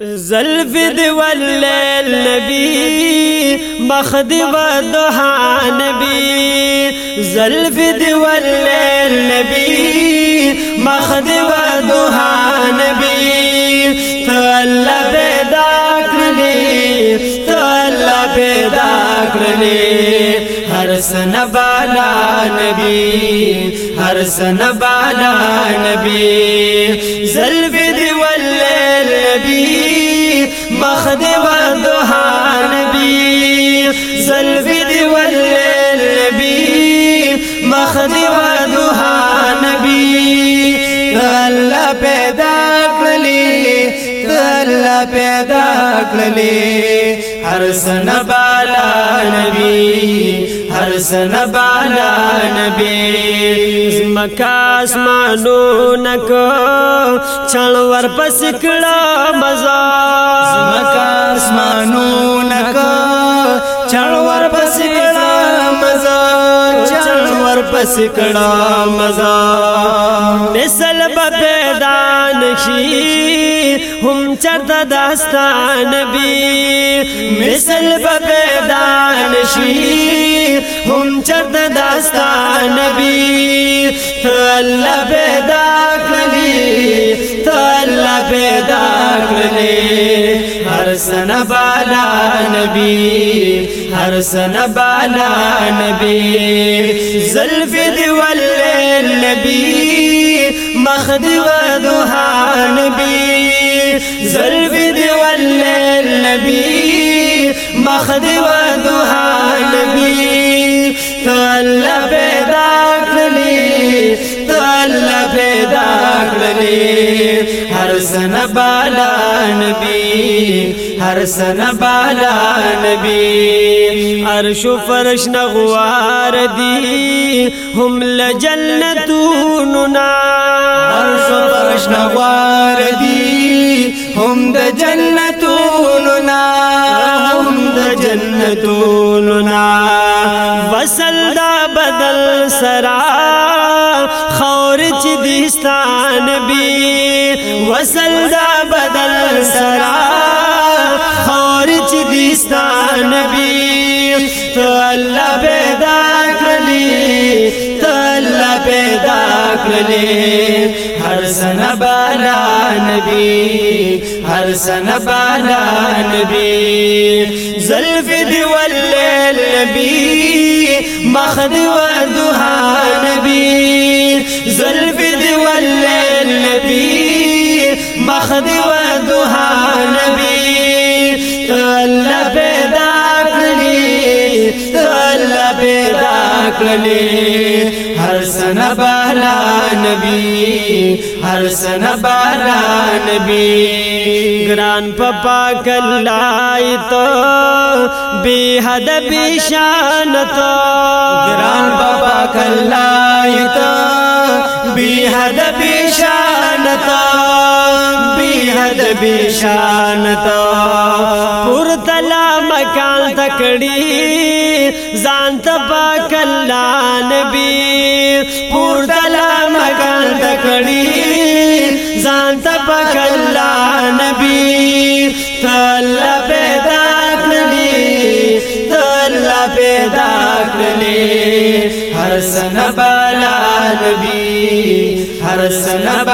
زلف دی واللیل نبی مخدی و دوحا نبی زلف دی واللیل نبی مخدی و دوحا نبی تو اللہ پیدا کرلی تو اللہ پیدا کرلی ہر سن بالا نبی سن بالا نبی زلف دی باندو حان بی زلبی دی واللیل بی مخ دی باندو حان بی اللہ پیدا کرلی اللہ پیدا کرلی ہر سن بالا نبی۔ هر سن بالا نبی. زمکا اسمانو نکو. چل ور پس کړه مزا. زمکا اسمانو نکو. چل ور پس کړه مزا. چل ور پس کړه مزا. مثل پیدا نشي هم چرته داستان بي مثل پیدا نشي هم چرته داستان بي الله پیدا کړی الله پیدا کړی هر سن بالا نبی هر سن بالا نبی۔ زلف دی واللیل نبی مخدی و دوها نبی۔ زلف دی واللیل نبی مخدی و پیدا کړلی هر سن بالا نبی هر سن بالا نبی. عرش فرش نغوار دی هم لجنتون نا عرش فرش نغوار دی هم د جنتون نا هم د جنتون نا چې دستان بي وصل دا بدل سرا خور چې دستان بي تو الله پیدا کړلی تو الله پیدا کړلی هر سن بالا نبی هر سن بالا نبی۔ زلف دی واللیل نبی مخد و دوها نبی۔ زلف مخد و دوها نبی تو اللہ پیدا کړلی تو اللہ پیدا کړلی هر سن بالا نبی هر سن بالا نبی ګران پپا کلای بی حد بی شان ګران پپا کلای بی حد بی شان بی حد بی شان تو پور تلا مکان تکړی ځان ته پکلا نبی. پور تلا مکان تکړی ځان ته پکلا نبی. تل پیدا کړی تل پیدا کړی هر سن بالا نبی. هر سن بالا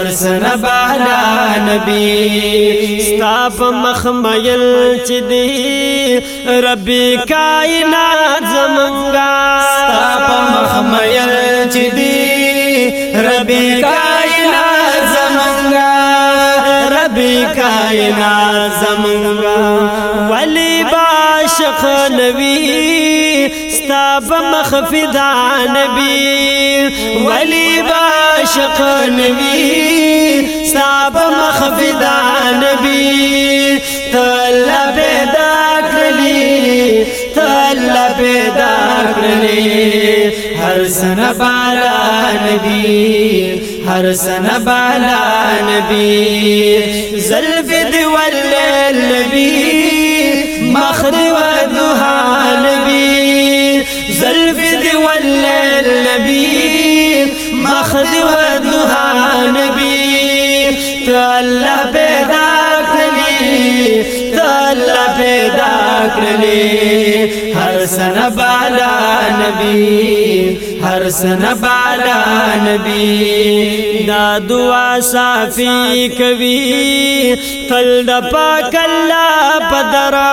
سر سن بارا نبی ستاپ مخمیل چی دی. ربی کائنات زمنگا ستاپ مخمیل چی دی. ربی کائنات زمنگا ربی کائنات زمنگا ولی باشق نبی. ستاب مخفدا نبی ولی باشق نبی. ستاب مخفدا نبی تل پیدا کړلی ته پیدا کړلې هر سن بالا نبی هر سن بالا نبی. زلف دی ولل نبی مخد کړلې الله پیدا کړلې هر سن بالا نبی هر سن بالا نبی۔ دا دعا صافي کوي تل د پاک الله پدرا۔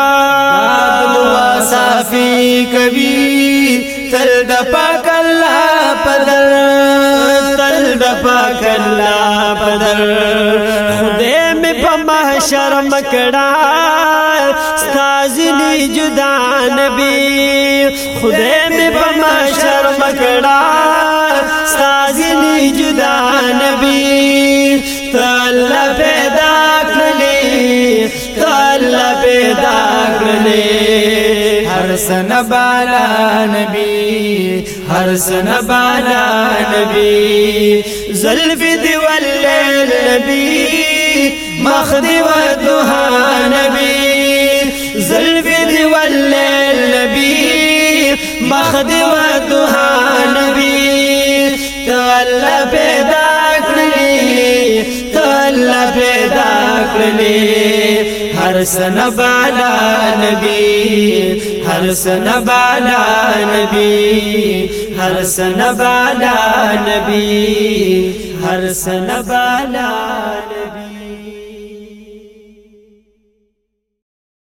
دعا صافي کوي تل د پاک الله پدر۔ تل د پاک الله پدر۔ خدای می په محشر مکړه استازلی جدا نبی خدے میں بما شرم کڑا استازلی جدا نبی، تو اللہ پیدا کرنے، تو اللہ پیدا کرنے۔ ہر سن بالا نبی، ہر سن بالا نبی۔ ظلف دیوال نبی مخدی و دوہا نبی۔ وقت و دوها نبی تو اللہ پیدا کرلی تو اللہ پیدا کرلی ہر سن بالا نبی، ہر سن بالا نبی، ہر سن بالا نبی، ہر سن بالا